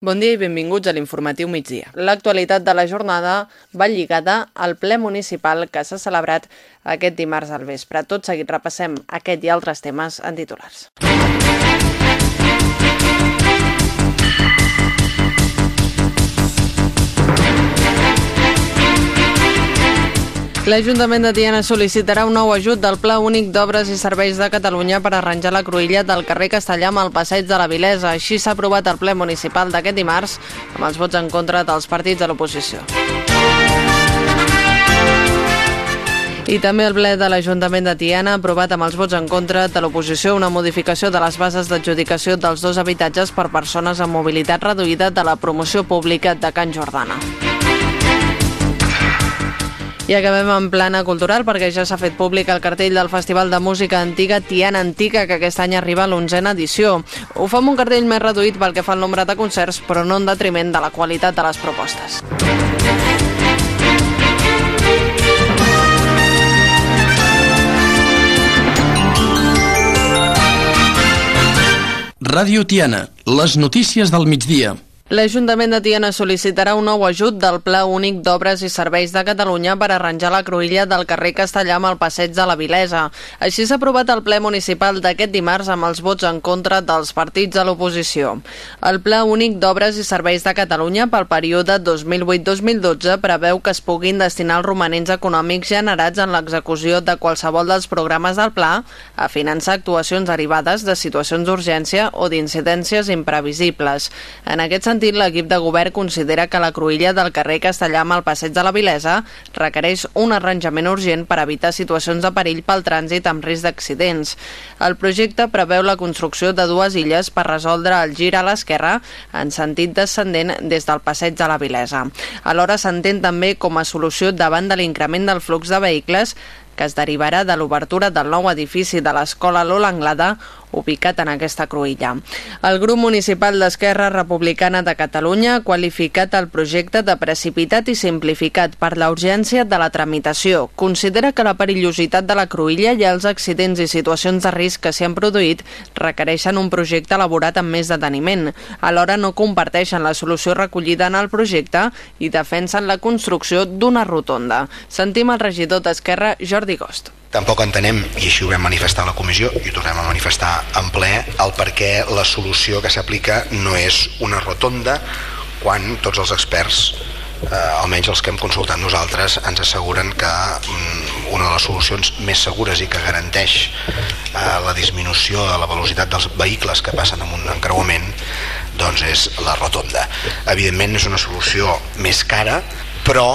Bon dia i benvinguts a l'informatiu migdia. L'actualitat de la jornada va lligada al ple municipal que s'ha celebrat aquest dimarts al vespre. Tot seguit repassem aquest i altres temes en titulars. L'Ajuntament de Tiana sol·licitarà un nou ajut del Pla Únic d'Obres i Serveis de Catalunya per arranjar la cruïlla del carrer Castellà amb el passeig de la Vilesa. Així s'ha aprovat el ple municipal d'aquest dimarts amb els vots en contra dels partits de l'oposició. I també el ple de l'Ajuntament de Tiana ha aprovat amb els vots en contra de l'oposició una modificació de les bases d'adjudicació dels dos habitatges per persones amb mobilitat reduïda de la promoció pública de Can Jordana. I acabem en plana cultural perquè ja s'ha fet públic el cartell del Festival de Música Antiga Tiana Antiga, que aquest any arriba a l'onzena edició. Ho fa amb un cartell més reduït pel que fa al nombre de concerts, però no en detriment de la qualitat de les propostes. Ràdio Tiana, les notícies del migdia. L'Ajuntament de Tiana sol·licitarà un nou ajut del Pla Únic d'Obres i Serveis de Catalunya per arranjar la cruïlla del carrer Castellà amb el passeig de la Vilesa. Així s'ha aprovat el ple municipal d'aquest dimarts amb els vots en contra dels partits de l'oposició. El Pla Únic d'Obres i Serveis de Catalunya pel període 2008-2012 preveu que es puguin destinar els romanents econòmics generats en l'execució de qualsevol dels programes del pla a finançar actuacions derivades de situacions d'urgència o d'incidències imprevisibles. En aquest sentit, sentit, l'equip de govern considera que la cruïlla del carrer Castellà amb el passeig de la Vilesa requereix un arranjament urgent per evitar situacions de perill pel trànsit amb risc d'accidents. El projecte preveu la construcció de dues illes per resoldre el gir a l'esquerra en sentit descendent des del passeig de la Vilesa. Alhora s'entén també com a solució davant de l'increment del flux de vehicles que es derivarà de l'obertura del nou edifici de l'Escola Lola Anglada ubicat en aquesta cruïlla. El grup municipal d'Esquerra Republicana de Catalunya ha qualificat el projecte de precipitat i simplificat per la urgència de la tramitació. Considera que la perillositat de la cruïlla i els accidents i situacions de risc que s'hi han produït requereixen un projecte elaborat amb més deteniment. Alhora no comparteixen la solució recollida en el projecte i defensen la construcció d'una rotonda. Sentim el regidor d'Esquerra, Jordi Gost. Tampoc entenem, i així ho vam manifestar a la comissió, i ho tornem a manifestar en ple, el per què la solució que s'aplica no és una rotonda quan tots els experts eh, almenys els que hem consultat nosaltres ens asseguren que mm, una de les solucions més segures i que garanteix eh, la disminució de la velocitat dels vehicles que passen en un encreuament doncs és la rotonda. Evidentment és una solució més cara, però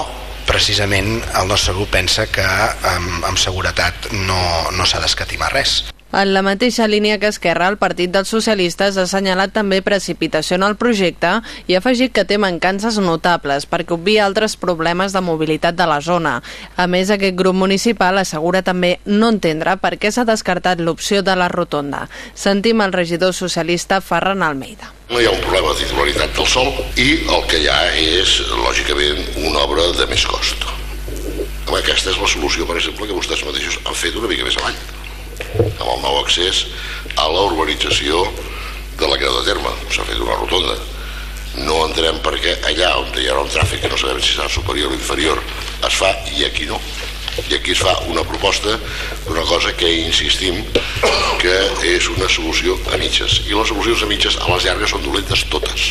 precisament el nostre grup pensa que amb, amb seguretat no, no s'ha d'escatimar res. En la mateixa línia que Esquerra, el Partit dels Socialistes ha assenyalat també precipitació en el projecte i ha afegit que té mancances notables perquè obvia altres problemes de mobilitat de la zona. A més, aquest grup municipal assegura també no entendre per què s'ha descartat l'opció de la rotonda. Sentim el regidor socialista Ferran Almeida. No hi ha un problema de titularitat del sol i el que hi ha és, lògicament, una obra de més cost. Aquesta és la solució, per exemple, que vostès mateixos han fet una mica més avall amb el nou accés a la urbanització de la Creu de Terme. S'ha fet una rotonda. No entenem per què allà on hi ha un tràfic que no sabem si serà superior o inferior es fa i aquí no. I aquí es fa una proposta d'una cosa que insistim que és una solució a mitges. I les solucions a mitges a les llargues són dolentes totes.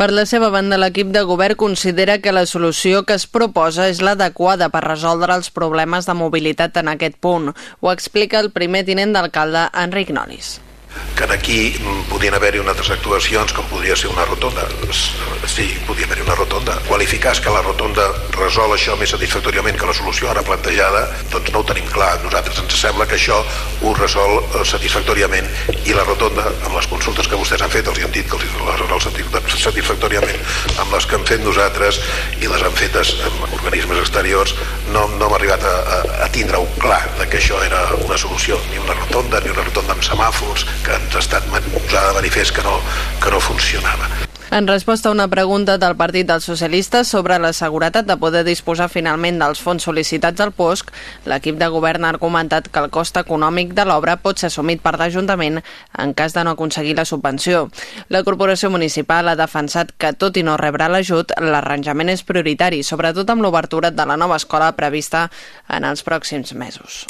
Per la seva banda, l'equip de govern considera que la solució que es proposa és l'adequada per resoldre els problemes de mobilitat en aquest punt. Ho explica el primer tinent d'alcalde, Enric Nolis que aquí podien haver-hi unes actuacions com podria ser una rotonda. Sí, podria haver-hi una rotonda. Qualificar que la rotonda resol això més satisfactòriament que la solució ara plantejada doncs no ho tenim clar, nosaltres ens sembla que això ho resol eh, satisfactòriament i la rotonda, amb les consultes que vostès han fet els han dit que els resol satisfactòriament amb les que hem fet nosaltres i les han fetes amb organismes exteriors no, no hem arribat a, a, a tindre-ho clar que això era una solució ni una rotonda, ni una rotonda amb semàfors que ens ha estat posada de manifest que no, que no funcionava. En resposta a una pregunta del Partit dels Socialistes sobre la seguretat de poder disposar finalment dels fons sol·licitats al POSC, l'equip de govern ha argumentat que el cost econòmic de l'obra pot ser assumit per l'Ajuntament en cas de no aconseguir la subvenció. La Corporació Municipal ha defensat que, tot i no rebre l'ajut, l'arranjament és prioritari, sobretot amb l'obertura de la nova escola prevista en els pròxims mesos.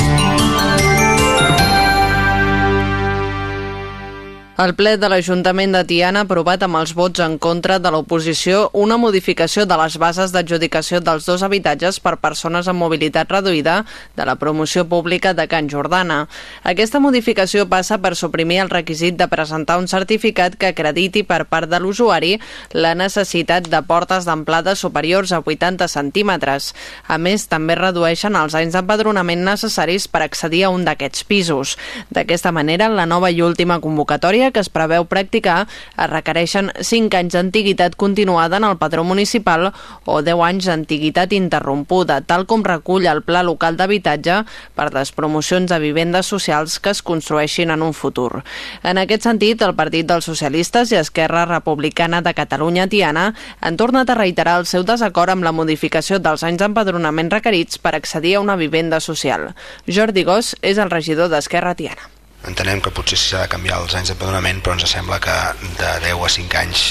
El ple de l'Ajuntament de Tiana ha aprovat amb els vots en contra de l'oposició una modificació de les bases d'adjudicació dels dos habitatges per persones amb mobilitat reduïda de la promoció pública de Can Jordana. Aquesta modificació passa per suprimir el requisit de presentar un certificat que acrediti per part de l'usuari la necessitat de portes d'amplada superiors a 80 centímetres. A més, també redueixen els anys d'empadronament necessaris per accedir a un d'aquests pisos. D'aquesta manera, la nova i última convocatòria que es preveu practicar es requereixen 5 anys d'antiguitat continuada en el padró municipal o 10 anys d'antiguitat interrompuda, tal com recull el Pla Local d'Habitatge per les promocions de vivendes socials que es construeixin en un futur. En aquest sentit, el Partit dels Socialistes i Esquerra Republicana de Catalunya Tiana han tornat a reiterar el seu desacord amb la modificació dels anys d'empadronament requerits per accedir a una vivenda social. Jordi Gós és el regidor d'Esquerra Tiana. Entenem que potser s'ha de canviar els anys d'empadronament, però ens sembla que de 10 a 5 anys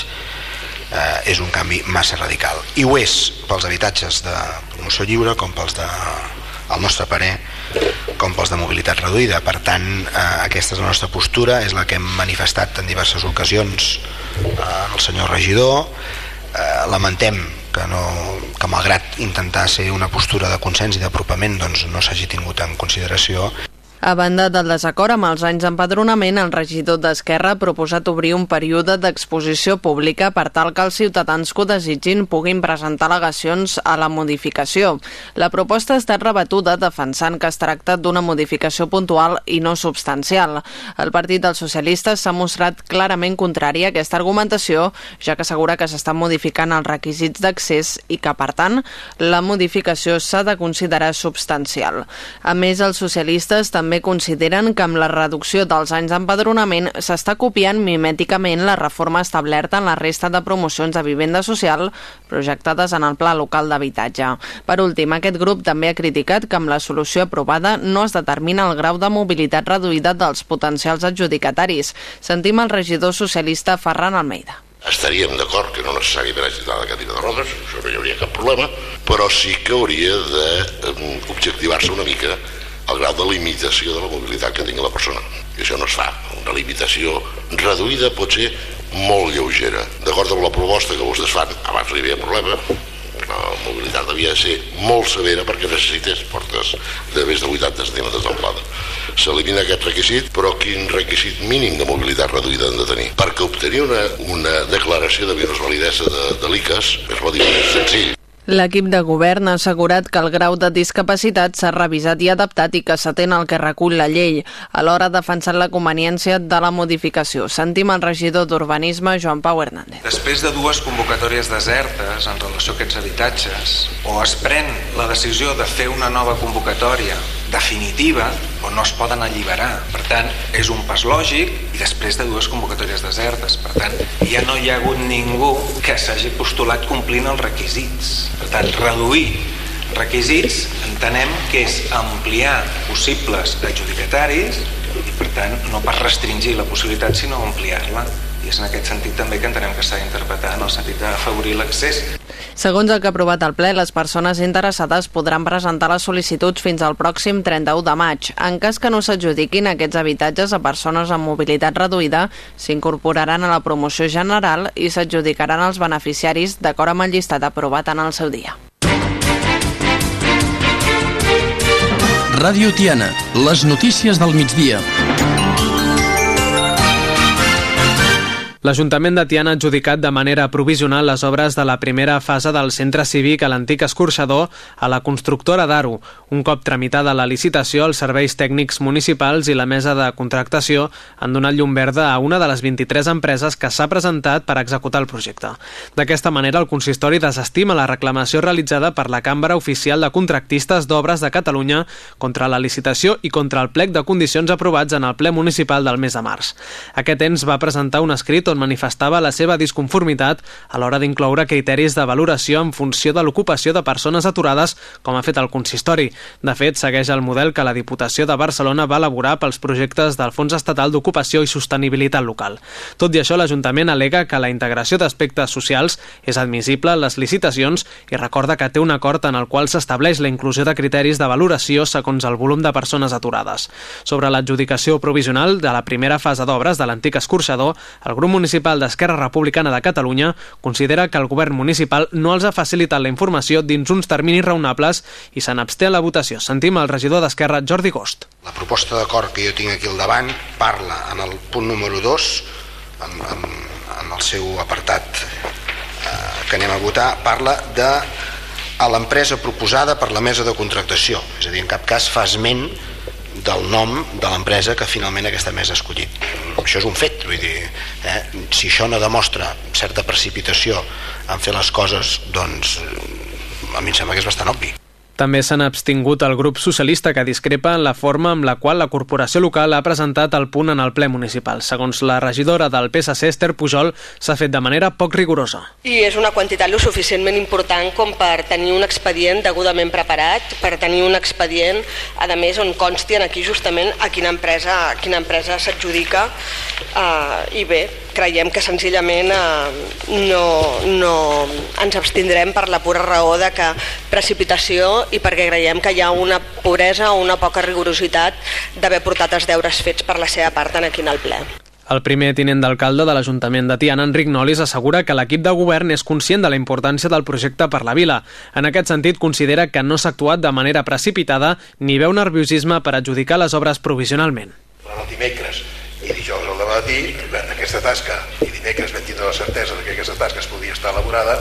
eh, és un canvi massa radical. I ho és pels habitatges de promoció lliure com pels de, al nostre parer, com pels de mobilitat reduïda. Per tant, eh, aquesta és la nostra postura, és la que hem manifestat en diverses ocasions eh, el senyor regidor. Eh, lamentem que, no, que malgrat intentar ser una postura de consens i d'apropament doncs no s'hagi tingut en consideració a banda del desacord amb els anys d'empadronament, el regidor d'Esquerra ha proposat obrir un període d'exposició pública per tal que els ciutadans que ho desitgin puguin presentar al·legacions a la modificació. La proposta ha estat rebatuda defensant que es tracta d'una modificació puntual i no substancial. El Partit dels Socialistes s'ha mostrat clarament contrari a aquesta argumentació, ja que assegura que s'estan modificant els requisits d'accés i que, per tant, la modificació s'ha de considerar substancial. A més, els socialistes també també consideren que amb la reducció dels anys d'empadronament s'està copiant mimèticament la reforma establerta en la resta de promocions de vivenda social projectades en el Pla Local d'Habitatge. Per últim, aquest grup també ha criticat que amb la solució aprovada no es determina el grau de mobilitat reduïda dels potencials adjudicataris. Sentim el regidor socialista Ferran Almeida estaríem d'acord que no necessàriament hagi de la cadira de rodes, això no hi hauria cap problema, però sí que hauria d'objectivar-se una mica el grau de limitació de la mobilitat que tingui la persona. I això no es fa. Una limitació reduïda pot ser molt lleugera. D'acord amb la proposta que vostès fan, abans no hi havia problema, la mobilitat devia ser molt severa perquè necessités portes de més de 80 centímetres d'amplada. S'elimina aquest requisit, però quin requisit mínim de mobilitat reduïda han de tenir? Perquè obtenir una, una declaració de minusvalidesa de, de l'ICAS és relativament senzill. L'equip de govern ha assegurat que el grau de discapacitat s'ha revisat i adaptat i que s'atén al que recull la llei. Alhora ha la conveniència de la modificació. Sentim el regidor d'Urbanisme, Joan Pau Hernández. Després de dues convocatòries desertes en relació a aquests habitatges, o es pren la decisió de fer una nova convocatòria definitiva o no es poden alliberar. Per tant, és un pas lògic i després de dues convocatòries desertes. Per tant, ja no hi ha hagut ningú que s'hagi postulat complint els requisits. Per tant, reduir requisits entenem que és ampliar possibles adjudicataris i per tant no pas restringir la possibilitat sinó ampliar-la i és en aquest sentit també que entenem que s'ha d'interpretar en el sentit d'afavorir l'accés Segons el que ha aprovat el ple, les persones interessades podran presentar les sol·licituds fins al pròxim 31 de maig. En cas que no s'adjudiquin aquests habitatges a persones amb mobilitat reduïda, s'incorporaran a la promoció general i s'adjudicaran als beneficiaris d'acord amb el llistat aprovat en el seu dia. Ràdio Tiana, les notícies del migdia. L'Ajuntament de Tiana ha adjudicat de manera provisional les obres de la primera fase del centre cívic a l'antic escorxador a la constructora d'Aro. Un cop tramitada la licitació, els serveis tècnics municipals i la mesa de contractació han donat llum verda a una de les 23 empreses que s'ha presentat per executar el projecte. D'aquesta manera, el consistori desestima la reclamació realitzada per la Càmera Oficial de Contractistes d'Obres de Catalunya contra la licitació i contra el plec de condicions aprovats en el ple municipal del mes de març. Aquest ens va presentar un escrit on manifestava la seva disconformitat a l'hora d'incloure criteris de valoració en funció de l'ocupació de persones aturades, com ha fet el consistori. De fet, segueix el model que la Diputació de Barcelona va elaborar pels projectes del Fons Estatal d'Ocupació i Sostenibilitat Local. Tot i això, l'Ajuntament alega que la integració d'aspectes socials és admissible en les licitacions i recorda que té un acord en el qual s'estableix la inclusió de criteris de valoració segons el volum de persones aturades. Sobre l'adjudicació provisional de la primera fase d'obres de l'antic escorxador, el grup municipal d'Esquerra Republicana de Catalunya considera que el govern municipal no els ha facilitat la informació dins uns terminis raonables i se n'absté a la votació. Sentim el regidor d'Esquerra, Jordi Gost. La proposta d'acord que jo tinc aquí al davant parla en el punt número 2, en, en, en el seu apartat eh, que anem a votar, parla de a l'empresa proposada per la mesa de contractació, és a dir, en cap cas fa esment del nom de l'empresa que finalment aquesta mesa ha escollit. Això és un fet, vull dir, eh? si això no demostra certa precipitació en fer les coses, doncs a mi em sembla que és bastant obvi. També s'han abstingut el grup socialista que discrepa en la forma amb la qual la corporació local ha presentat el punt en el ple municipal. Segons la regidora del PSC, Esther Pujol, s'ha fet de manera poc rigorosa. I és una quantitat lo suficientment important com per tenir un expedient degudament preparat, per tenir un expedient, a més, on consti en aquí justament a quina empresa, a quina empresa s'adjudica eh, i bé, creiem que senzillament eh, no, no ens abstindrem per la pura raó de que precipitació i perquè creiem que hi ha una pobresa o una poca rigorositat d'haver portat els deures fets per la seva part en aquí en el ple. El primer tinent d'alcalde de l'Ajuntament de Tiana, Enric Nolis, assegura que l'equip de govern és conscient de la importància del projecte per la vila. En aquest sentit, considera que no s'ha actuat de manera precipitada ni veu nerviosisme per adjudicar les obres provisionalment. El dimecres i dijous al matí aquesta tasca i dimecres vam tindre la certesa que aquesta tasca es podia estar elaborada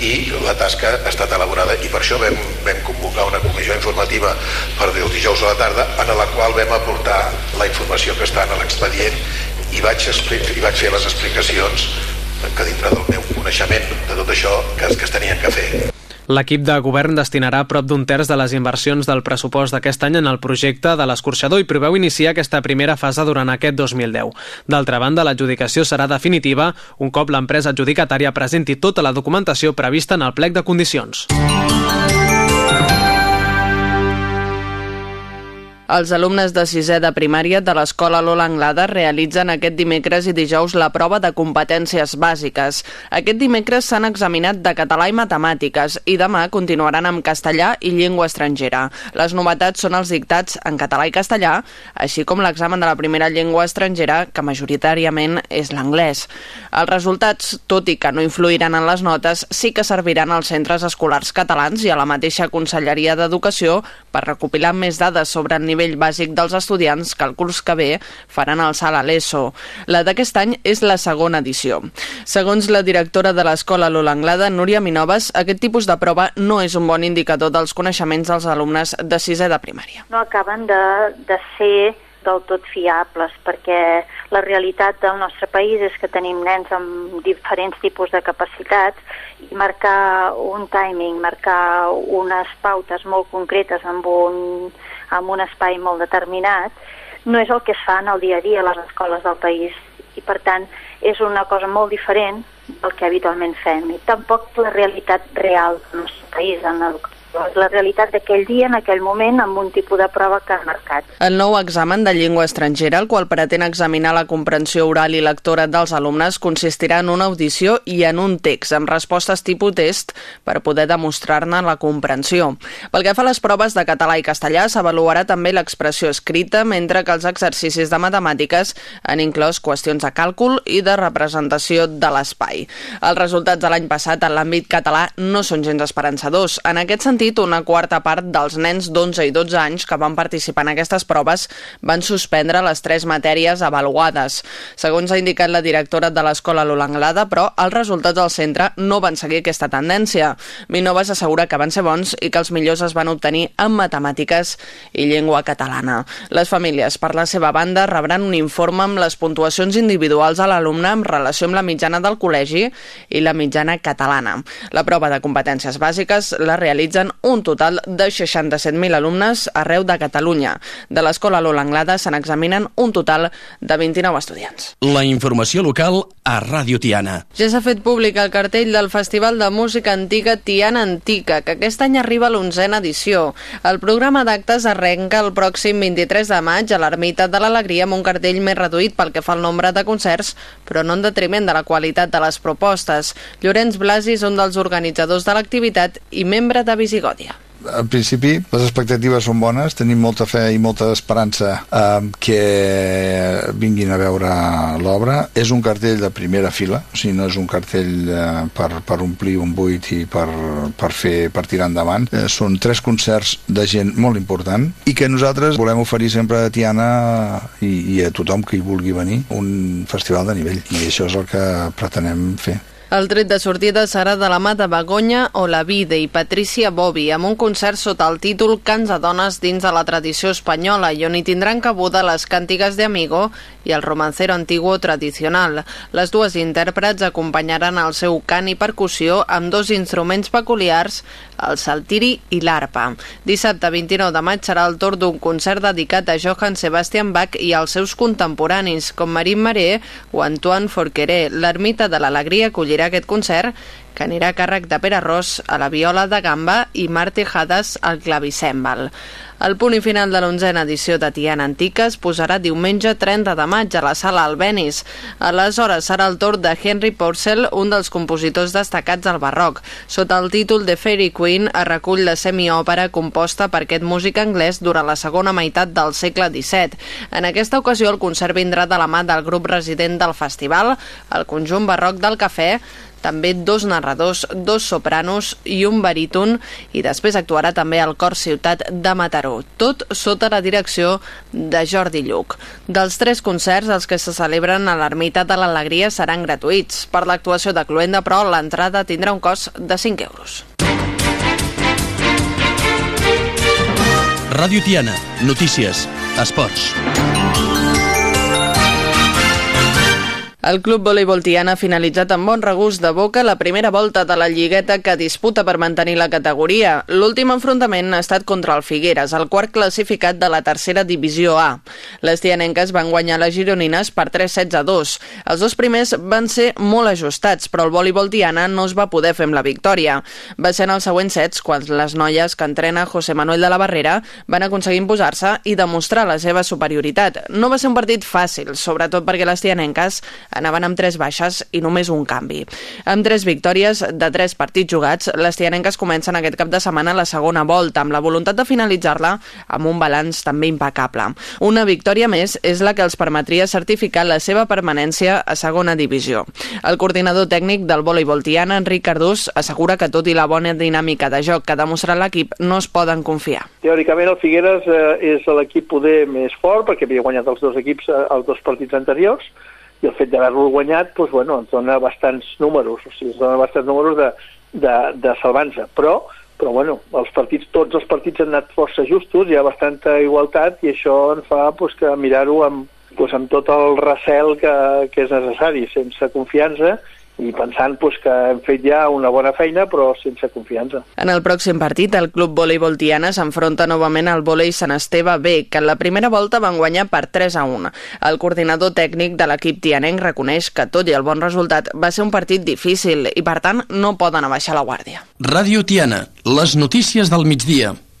i la tasca ha estat elaborada i per això vam, vam convocar una comissió informativa per el dijous a la tarda en la qual vam aportar la informació que està en l'expedient i vaig, i vaig fer les explicacions que dintre del meu coneixement de tot això que, que es tenien que fer. L'equip de govern destinarà prop d'un terç de les inversions del pressupost d'aquest any en el projecte de l'escorxador i preveu iniciar aquesta primera fase durant aquest 2010. D'altra banda, l'adjudicació serà definitiva un cop l'empresa adjudicatària presenti tota la documentació prevista en el plec de condicions. Els alumnes de sisè de primària de l'Escola Lola Anglada realitzen aquest dimecres i dijous la prova de competències bàsiques. Aquest dimecres s'han examinat de català i matemàtiques i demà continuaran amb castellà i llengua estrangera. Les novetats són els dictats en català i castellà, així com l'examen de la primera llengua estrangera, que majoritàriament és l'anglès. Els resultats, tot i que no influiran en les notes, sí que serviran als centres escolars catalans i a la mateixa Conselleria d'Educació per recopilar més dades sobre el nivell bàsic dels estudiants que el curs que ve faran salt a l'ESO. La d'aquest any és la segona edició. Segons la directora de l'Escola Lola Anglada, Núria Minoves, aquest tipus de prova no és un bon indicador dels coneixements dels alumnes de sisè de primària. No acaben de, de ser del tot fiables, perquè la realitat del nostre país és que tenim nens amb diferents tipus de capacitats i marcar un timing, marcar unes pautes molt concretes amb un, amb un espai molt determinat, no és el que es fa en el dia a dia a les escoles del país. I per tant és una cosa molt diferent del que habitualment fem. I tampoc la realitat real del nostre país en l'educació la realitat d'aquell dia, en aquell moment, amb un tipus de prova que ha marcat. El nou examen de llengua estrangera, el qual pretén examinar la comprensió oral i lectora dels alumnes, consistirà en una audició i en un text, amb respostes tipus test, per poder demostrar-ne la comprensió. Pel que fa a les proves de català i castellà, s'avaluarà també l'expressió escrita, mentre que els exercicis de matemàtiques han inclòs qüestions de càlcul i de representació de l'espai. Els resultats de l'any passat en l'àmbit català no són gens esperançadors. En aquest sentit, sentit, una quarta part dels nens d'11 i 12 anys que van participar en aquestes proves van suspendre les tres matèries avaluades. Segons ha indicat la directora de l'Escola Lolanglada, però els resultats del centre no van seguir aquesta tendència. Minovas assegura que van ser bons i que els millors es van obtenir en matemàtiques i llengua catalana. Les famílies, per la seva banda, rebran un informe amb les puntuacions individuals a l'alumne en relació amb la mitjana del col·legi i la mitjana catalana. La prova de competències bàsiques la realitzen un total de 67.000 alumnes arreu de Catalunya. De l'escola Lola Anglada se n'examinen un total de 29 estudiants. La informació local a Ràdio Tiana. Ja s'ha fet públic el cartell del Festival de Música Antiga Tiana Antica, que aquest any arriba a l'onzena edició. El programa d'actes arrenca el pròxim 23 de maig a l'Ermita de l'Alegria amb un cartell més reduït pel que fa al nombre de concerts, però no en detriment de la qualitat de les propostes. Llorenç Blasi és un dels organitzadors de l'activitat i membre de Visigòdia en principi les expectatives són bones, tenim molta fe i molta esperança eh, que vinguin a veure l'obra. És un cartell de primera fila, o sigui, no és un cartell eh, per, per omplir un buit i per, per, fer, per tirar endavant. Eh, són tres concerts de gent molt important i que nosaltres volem oferir sempre a Tiana i, i a tothom que hi vulgui venir un festival de nivell i això és el que pretenem fer. El tret de sortida serà de la mà de Begonya Olavide i Patricia Bobi, amb un concert sota el títol Cants a dones dins de la tradició espanyola i on hi tindran cabuda les càntigues de Amigo i el romancero antiguo tradicional. Les dues intèrprets acompanyaran el seu cant i percussió amb dos instruments peculiars, el saltiri i l'arpa. Dissabte 29 de maig serà el torn d'un concert dedicat a Johann Sebastian Bach i als seus contemporanis, com Marín Maré o Antoine Forqueré. L'ermita de l'Alegria acollirà dirigirà aquest concert, que anirà a càrrec de Pere Ros a la viola de gamba i Marti Hades al clavicèmbal. El punt i final de l'onzena edició de Tiana Antiques posarà diumenge 30 de maig a la sala Albenis. Aleshores serà el torn de Henry Purcell, un dels compositors destacats del barroc. Sota el títol de Fairy Queen es recull la semiòpera composta per aquest músic anglès durant la segona meitat del segle XVII. En aquesta ocasió el concert vindrà de la mà del grup resident del festival, el conjunt barroc del Cafè, també dos narradors, dos sopranos i un baríton i després actuarà també el Cor Ciutat de Mataró, tot sota la direcció de Jordi Lluc. Dels tres concerts, els que se celebren a l'Ermita de l'Alegria seran gratuïts. Per l'actuació de Cluenda, però, l'entrada tindrà un cost de 5 euros. Ràdio Tiana, notícies, esports. El Club Voleibol Tiana ha finalitzat amb bon regust de boca la primera volta de la lligueta que disputa per mantenir la categoria. L'últim enfrontament ha estat contra el Figueres, el quart classificat de la tercera divisió A. Les tianenques van guanyar les gironines per 3 sets a 2. Els dos primers van ser molt ajustats, però el voleibol Tiana no es va poder fer amb la victòria. Va ser en els següents sets quan les noies que entrena José Manuel de la Barrera van aconseguir imposar-se i demostrar la seva superioritat. No va ser un partit fàcil, sobretot perquè les tianenques anaven amb tres baixes i només un canvi. Amb tres victòries de tres partits jugats, les tianenques comencen aquest cap de setmana la segona volta, amb la voluntat de finalitzar-la amb un balanç també impecable. Una victòria més és la que els permetria certificar la seva permanència a segona divisió. El coordinador tècnic del voleibol Tiana, Enric Cardús, assegura que tot i la bona dinàmica de joc que ha demostrat l'equip, no es poden confiar. Teòricament el Figueres eh, és l'equip poder més fort perquè havia guanyat els dos equips eh, els dos partits anteriors, i el fet d'haver-lo guanyat doncs, bueno, ens dona bastants números, o sigui, ens dona bastants números de, de, de salvança, però però bueno, els partits, tots els partits han anat força justos, hi ha bastanta igualtat i això ens fa pues, que mirar-ho amb, pues, amb tot el recel que, que és necessari, sense confiança i pensant pues, que hem fet ja una bona feina però sense confiança. En el pròxim partit, el Club Voleibol Tiana s'enfronta novament al volei Sant Esteve B, que en la primera volta van guanyar per 3 a 1. El coordinador tècnic de l'equip tianenc reconeix que tot i el bon resultat va ser un partit difícil i per tant no poden abaixar la guàrdia. Ràdio Tiana, les notícies del migdia.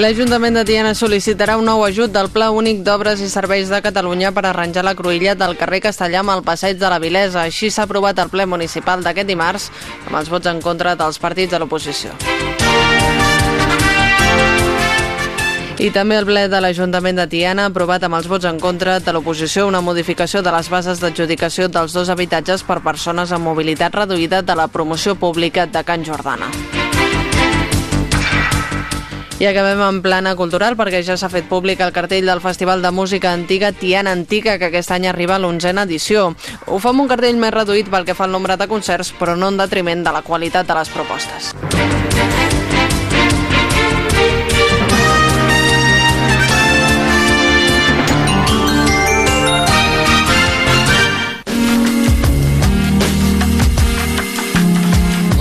L'Ajuntament de Tiana sol·licitarà un nou ajut del Pla Únic d'Obres i Serveis de Catalunya per arranjar la cruïlla del carrer Castellà amb el passeig de la Vilesa. Així s'ha aprovat el ple municipal d'aquest dimarts amb els vots en contra dels partits de l'oposició. I també el ple de l'Ajuntament de Tiana ha aprovat amb els vots en contra de l'oposició una modificació de les bases d'adjudicació dels dos habitatges per persones amb mobilitat reduïda de la promoció pública de Can Jordana. I acabem en plana cultural perquè ja s'ha fet públic el cartell del Festival de Música Antiga Tiana Antiga, que aquest any arriba a l'onzena edició. Ho fa un cartell més reduït pel que fa al nombre de concerts, però no en detriment de la qualitat de les propostes.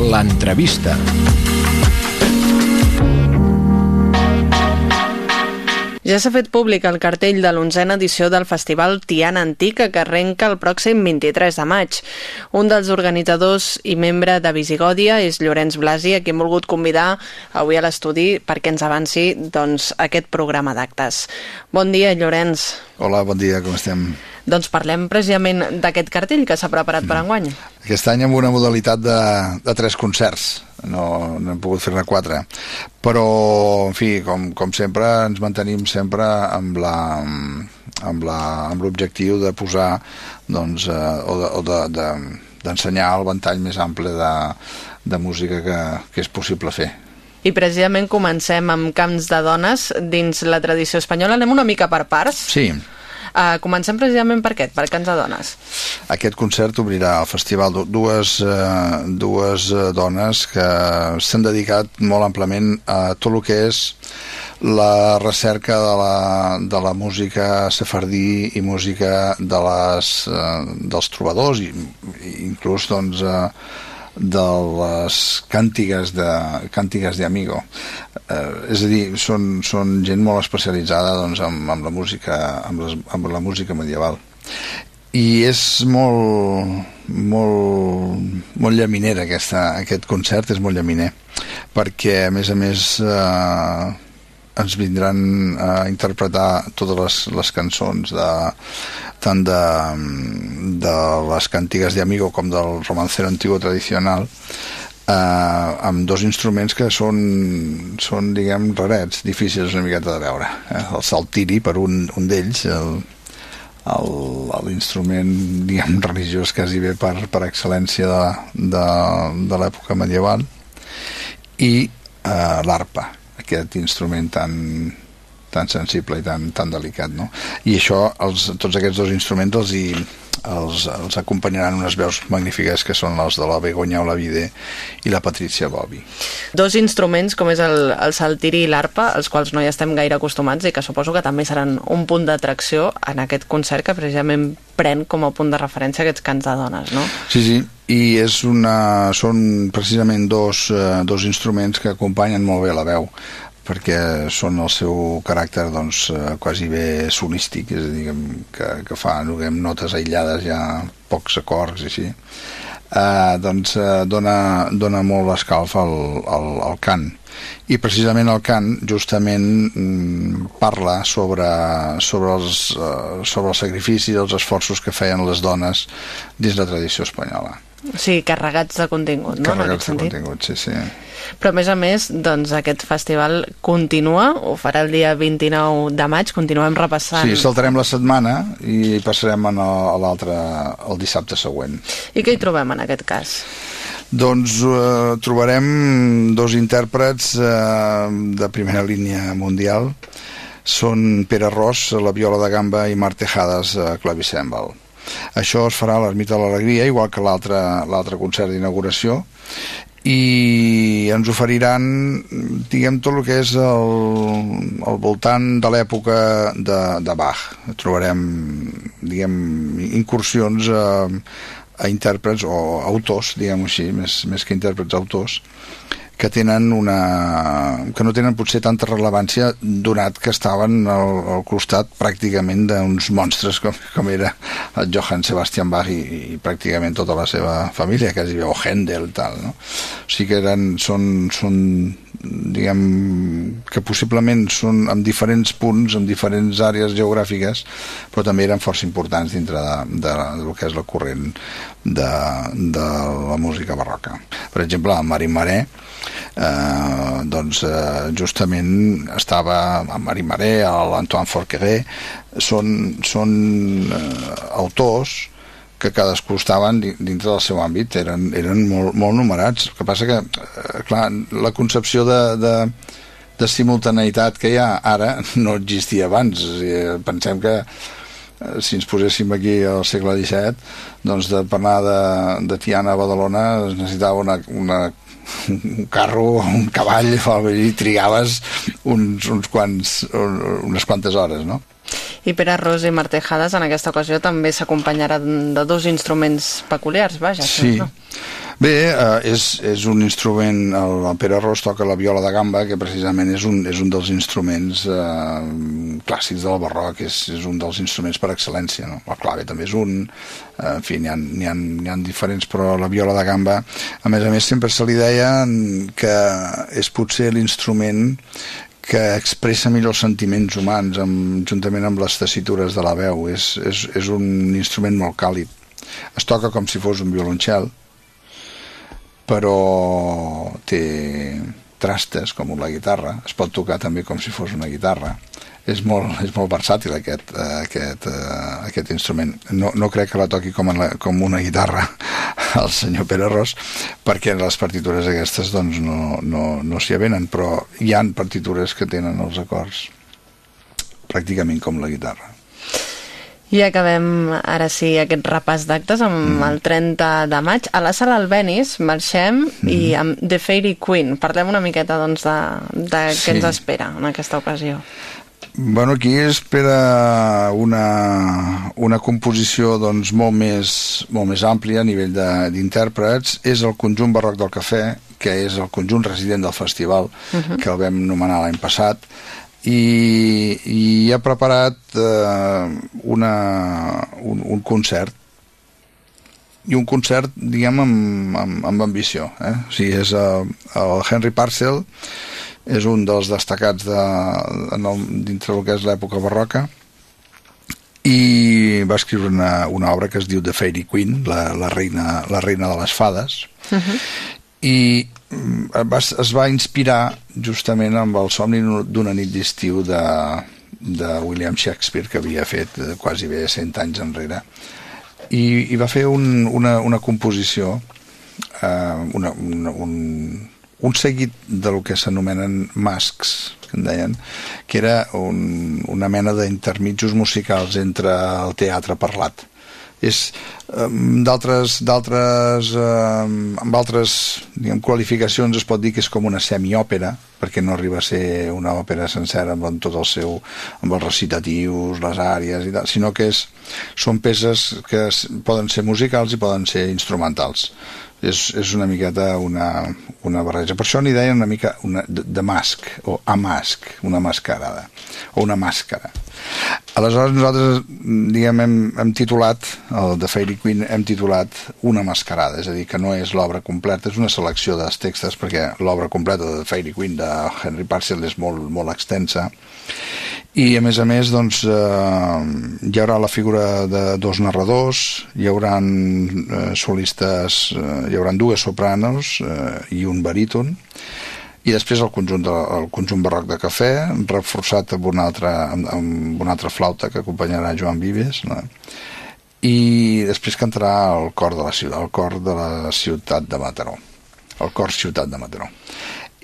L'entrevista. Ja s'ha fet públic el cartell de l'onzena edició del Festival Tiana Antica que arrenca el pròxim 23 de maig. Un dels organitzadors i membre de Visigòdia és Llorenç Blasi, a qui hem volgut convidar avui a l'estudi perquè ens avanci doncs, aquest programa d'actes. Bon dia, Llorenç. Hola, bon dia, com estem? Doncs parlem precisament d'aquest cartell que s'ha preparat per enguany. Aquest any amb una modalitat de, de tres concerts, no, no hem pogut fer-ne quatre, però, en fi, com, com sempre, ens mantenim sempre amb la amb la, amb l'objectiu de posar doncs, eh, o de, o de, de, d'ensenyar el ventall més ample de, de música que, que és possible fer. I precisament comencem amb camps de dones dins la tradició espanyola. Anem una mica per parts. Sí. Uh, comencem precisament per aquest, per Cants de Dones. Aquest concert obrirà el festival dues, eh, dues eh, dones que s'han dedicat molt amplament a tot el que és la recerca de la, de la música sefardí i música de les, eh, dels trobadors i, inclús doncs, eh, de les càntigues de càntigues d'Amigo eh, és a dir, són, són gent molt especialitzada doncs, amb, amb, la música amb, les, amb la música medieval. I és molt molt, molt llaminera aquesta, aquest concert és molt llaminer perquè a més a més eh, ens vindran a interpretar totes les, les cançons de, tant de, de les cantigues d'Amigo com del romancero antiguo tradicional eh, amb dos instruments que són, són diguem, rarets, difícils una miqueta de veure. Eh? El saltiri, per un, un d'ells, l'instrument diguem, religiós quasi bé per, per excel·lència de, de, de l'època medieval, i eh, l'arpa, aquest instrument tan, tan sensible i tan, tan delicat no? i això, els, tots aquests dos instruments els, hi, els, els acompanyaran unes veus magnífiques que són les de la Begoña Olavide i la Patricia Bobi Dos instruments com és el, el saltiri i l'arpa als quals no hi estem gaire acostumats i que suposo que també seran un punt d'atracció en aquest concert que precisament pren com a punt de referència aquests cants de dones, no? Sí, sí, i és una, són precisament dos, eh, dos instruments que acompanyen molt bé la veu perquè són el seu caràcter doncs, eh, quasi bé sonístic, és a dir, que, que fa diguem, notes aïllades, ja pocs acords i així, eh, doncs eh, dona, dona molt escalf al, al, al cant. I precisament el cant justament mm, parla sobre, sobre, els, eh, sobre el sacrifici i els esforços que feien les dones dins la tradició espanyola. O sigui, carregats de contingut, no? Carregats de contingut, sí, sí. Però, a més a més, doncs, aquest festival continua, ho farà el dia 29 de maig, continuem repassant... Sí, saltarem la setmana i passarem a l'altre, el dissabte següent. I què hi trobem en aquest cas? Doncs eh, trobarem dos intèrprets eh, de primera línia mundial. Són Pere Ros, la viola de gamba, i Mar Tejades, a clavicèmbal. Això es farà a l'Ermita de l'Alegria, igual que l'altre concert d'inauguració, i ens oferiran diguem tot el que és el, el voltant de l'època de, de Bach. Trobarem diguem incursions a, a intèrprets o autors diguem-ho així, més, més que intèrprets autors que tenen una que no tenen potser tanta rellevància donat que estaven al, al costat pràcticament d'uns monstres com, com era el Johann Sebastian Bach i, i pràcticament tota la seva família, quasi o Händel tal, no? O sigui que eren, són, són diguem que possiblement són en diferents punts, en diferents àrees geogràfiques, però també eren força importants dintre de, de, de que és la corrent de, de la música barroca. Per exemple, el Marin Maré eh, doncs eh, justament estava en Marie Maré, l'Antoine Forqueré són, són eh, autors que cadascú estaven dintre del seu àmbit, eren, eren molt, molt numerats. El que passa que, eh, clar, la concepció de, de, de simultaneïtat que hi ha ara no existia abans. Pensem que si ens poséssim aquí al segle XVII, doncs de, per anar de, de Tiana a Badalona es necessitava una, una un carro, un cavall, i trigaves uns, uns quants, unes quantes hores, no? I Pere Ros i Martejades en aquesta ocasió també s'acompanyaran de dos instruments peculiars, vaja. Sí. No? Bé, eh, és, és un instrument, el, Pere Ros toca la viola de gamba, que precisament és un, és un dels instruments eh, clàssics del barroc, és, és un dels instruments per excel·lència. No? El clave també és un, eh, en fi, n'hi ha, ha, ha diferents, però la viola de gamba, a més a més, sempre se li deia que és potser l'instrument que expressa millor els sentiments humans amb, juntament amb les tessitures de la veu és, és, és un instrument molt càlid es toca com si fos un violoncel però té trastes com la guitarra es pot tocar també com si fos una guitarra és molt, és molt versàtil aquest, aquest, aquest instrument. No, no crec que la toqui com, la, com una guitarra el senyor Pere Ros, perquè les partitures aquestes doncs, no, no, no s'hi avenen, però hi han partitures que tenen els acords pràcticament com la guitarra. I acabem ara sí aquest repàs d'actes amb mm. el 30 de maig. A la sala Albenis marxem mm. i amb The Fairy Queen. Parlem una miqueta doncs, de, de sí. què ens espera en aquesta ocasió. Bueno, aquí espera una, una composició doncs, molt, més, molt més àmplia a nivell d'intèrprets. És el conjunt barroc del cafè, que és el conjunt resident del festival, uh mhm. -huh. que el vam nomenar l'any passat, i, i ha preparat eh, una, un, un concert i un concert, diguem, amb, amb, amb ambició. Eh? O sigui, és uh, el Henry Parcel, és un dels destacats de, en el, dintre del que és l'època barroca i va escriure una, una obra que es diu The Fairy Queen, la, la, reina, la reina de les fades uh. I mm, va, es va inspirar justament amb el somni d'una nit d'estiu de, de William Shakespeare que havia fet eh, quasi bé 100 anys enrere i, i va fer un, una, una composició eh, una, una, un, un seguit del que s'anomenen mascs, que en deien, que era un, una mena d'intermitjos musicals entre el teatre parlat. És d'altres d'altres amb altres diguem, qualificacions es pot dir que és com una semiòpera perquè no arriba a ser una òpera sencera amb tot el seu amb els recitatius, les àrees i tal, sinó que és, són peces que poden ser musicals i poden ser instrumentals és, és una miqueta una, una barreja. Per això n'hi deien una mica una, de, de masc, o a masc, una mascarada, o una màscara. Aleshores nosaltres, diguem, hem, hem titulat, el de Fairy Queen, hem titulat Una mascarada, és a dir, que no és l'obra completa, és una selecció dels textos, perquè l'obra completa de Fairy Queen de Henry Parcel és molt, molt extensa, i a més a més doncs, eh, hi haurà la figura de dos narradors, hi haurà eh, solistes, eh, hi haurà dues sopranos eh, i un baríton, i després el conjunt, de, el conjunt barroc de cafè, reforçat amb una altra, amb, una altra flauta que acompanyarà Joan Vives, no? i després cantarà el cor de la ciutat, el cor de la ciutat de Mataró, el cor ciutat de Mataró.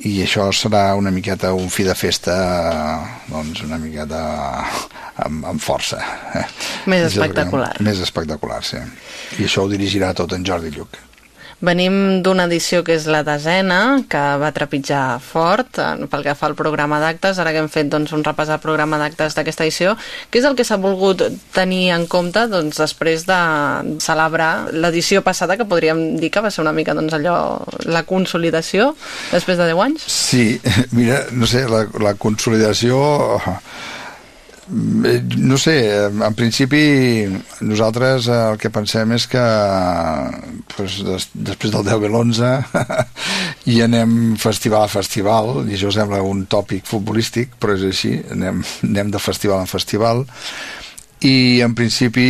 I això serà una miqueta un fi de festa, doncs una miqueta amb, amb força. Més espectacular. Més espectacular, sí. I això ho dirigirà tot en Jordi Lluc. Venim d'una edició que és la desena, que va trepitjar fort pel que fa al programa d'actes, ara que hem fet doncs, un repàs al programa d'actes d'aquesta edició, què és el que s'ha volgut tenir en compte doncs, després de celebrar l'edició passada, que podríem dir que va ser una mica doncs, allò, la consolidació després de 10 anys? Sí, mira, no sé, la, la consolidació Eh, no sé, en principi nosaltres el que pensem és que pues, des, després del 10 i l'11 i anem festival a festival i això sembla un tòpic futbolístic però és així, anem, anem de festival en festival i en principi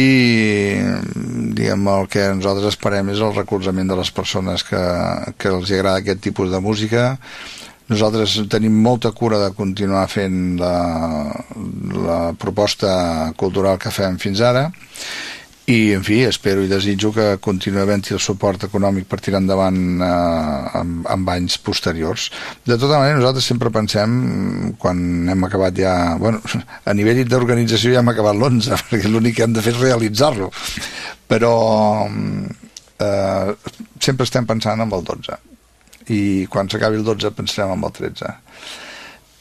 diguem, el que nosaltres esperem és el recolzament de les persones que, que els agrada aquest tipus de música nosaltres tenim molta cura de continuar fent la, la proposta cultural que fem fins ara i en fi, espero i desitjo que continuï havent-hi el suport econòmic per tirar endavant eh, amb, amb anys posteriors. De tota manera, nosaltres sempre pensem, quan hem acabat ja... Bueno, a nivell d'organització ja hem acabat l'11, perquè l'únic que hem de fer és realitzar-lo. Però eh, sempre estem pensant en el 12. I quan s'acabi el 12 pensarem en el 13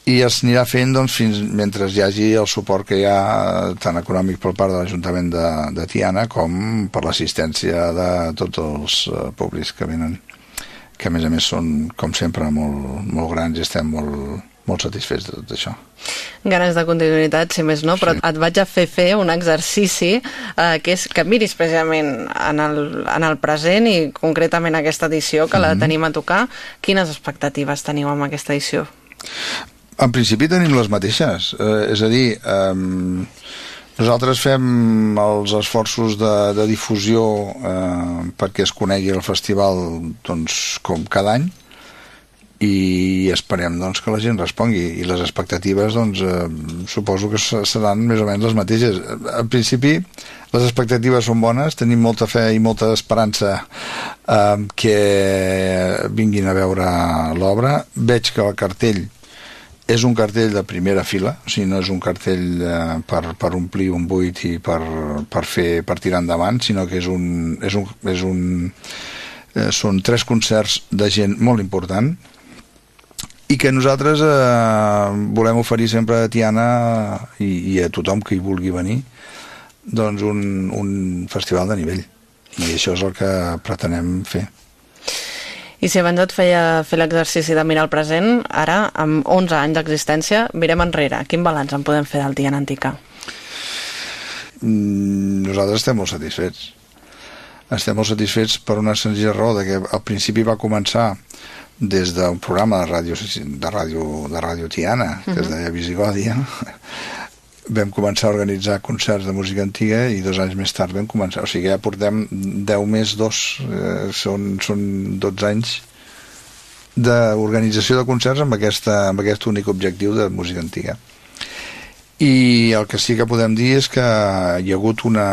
i es anirà fent doncs, fins mentre hi hagi el suport que hi ha tant econòmic per part de l'Ajuntament de, de Tiana com per l'assistència de tots els uh, públics que venen que a més a més són com sempre molt, molt grans i estem molt, molt satisfets de tot això. Ganes de continuïtat, si més no, però sí. et vaig a fer fer un exercici eh, que és que miris precisament en el, en el present i concretament aquesta edició que mm -hmm. la mhm. tenim a tocar. Quines expectatives teniu amb aquesta edició? En principi tenim les mateixes, eh, és a dir, eh, nosaltres fem els esforços de, de difusió eh, perquè es conegui el festival doncs, com cada any i esperem doncs, que la gent respongui. I les expectatives doncs, eh, suposo que seran més o menys les mateixes. En principi les expectatives són bones, tenim molta fe i molta esperança eh, que vinguin a veure l'obra. Veig que el cartell és un cartell de primera fila, o sigui, no és un cartell eh, per, per omplir un buit i per, per, fer, per tirar endavant, sinó que és un, és un, és un, eh, són tres concerts de gent molt important i que nosaltres eh, volem oferir sempre a Tiana i, i a tothom que hi vulgui venir doncs un, un festival de nivell i això és el que pretenem fer. I si abans et feia fer l'exercici de mirar el present, ara, amb 11 anys d'existència, mirem enrere. Quin balanç en podem fer del Tiana Antica? Mm, nosaltres estem molt satisfets. Estem molt satisfets per una senzilla raó de que al principi va començar des d'un programa de ràdio, de ràdio, de ràdio Tiana, que uh -huh. es deia Visigòdia, vam començar a organitzar concerts de música antiga i dos anys més tard vam començar, o sigui ja portem 10 més 2 eh, són, són 12 anys d'organització de concerts amb, aquesta, amb aquest únic objectiu de música antiga i el que sí que podem dir és que hi ha hagut una,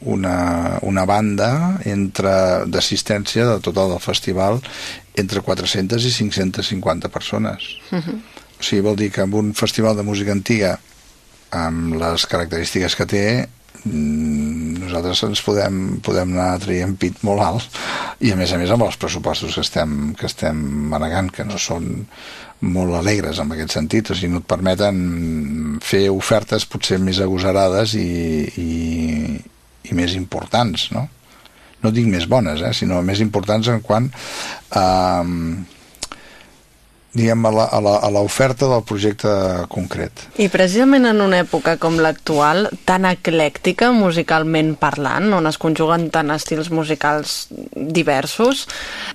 una, una banda entre d'assistència de tot el festival entre 400 i 550 persones uh -huh. o sigui, vol dir que amb un festival de música antiga amb les característiques que té mm, nosaltres ens podem, podem anar traient pit molt alt i a més a més amb els pressupostos que estem, que estem manegant que no són molt alegres en aquest sentit, o sigui, no et permeten fer ofertes potser més agosarades i, i, i més importants, no? No dic més bones, eh, sinó més importants en quant a eh, diguem, a l'oferta del projecte concret. I precisament en una època com l'actual, tan eclèctica musicalment parlant, on es conjuguen tant estils musicals diversos,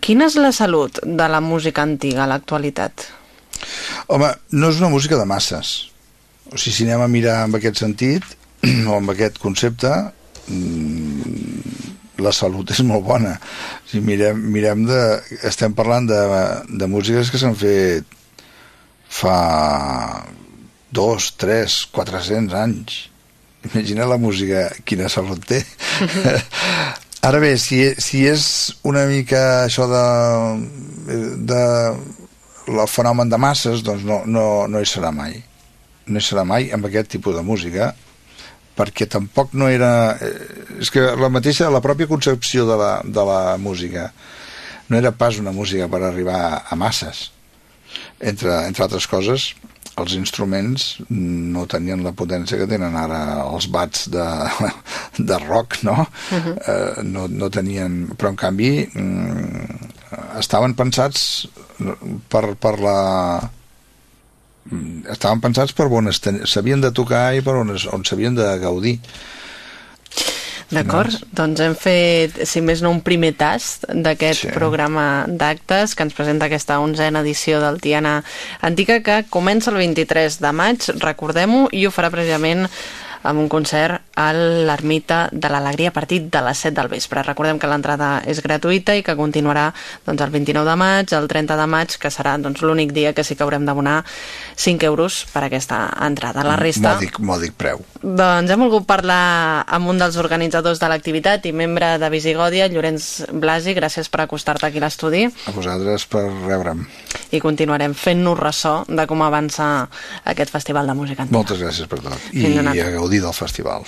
quina és la salut de la música antiga a l'actualitat? Home, no és una música de masses. O sigui, si anem a mirar en aquest sentit, o amb aquest concepte, mmm, la salut és molt bona. Si mirem, mirem de, estem parlant de, de músiques que s'han fet fa dos, tres, 400 anys. Imagina la música, quina salut té. Ara bé, si, si és una mica això de, de el fenomen de masses, doncs no, no, no hi serà mai. No hi serà mai amb aquest tipus de música perquè tampoc no era... Eh, és que la mateixa, la pròpia concepció de la, de la música no era pas una música per arribar a masses. Entre, entre altres coses, els instruments no tenien la potència que tenen ara els bats de, de rock, no? Uh -huh. eh, no, no tenien... Però, en canvi, mm, estaven pensats per, per la estaven pensats per on s'havien de tocar i per on, on s'havien de gaudir. D'acord, doncs hem fet, si més no, un primer tast d'aquest sí. programa d'actes que ens presenta aquesta onzena edició del Tiana Antica que comença el 23 de maig, recordem-ho, i ho farà precisament amb un concert a l'ermita de l'Alegria a partir de les 7 del vespre. Recordem que l'entrada és gratuïta i que continuarà doncs, el 29 de maig, el 30 de maig, que serà doncs, l'únic dia que sí que haurem d'abonar 5 euros per aquesta entrada. La resta... Mòdic, mòdic preu. Doncs hem volgut parlar amb un dels organitzadors de l'activitat i membre de Visigòdia, Llorenç Blasi. Gràcies per acostar-te aquí a l'estudi. A vosaltres per reure'm. I continuarem fent-nos ressò de com avança aquest festival de música antiga. Moltes gràcies per tot. I a gaudir del festival.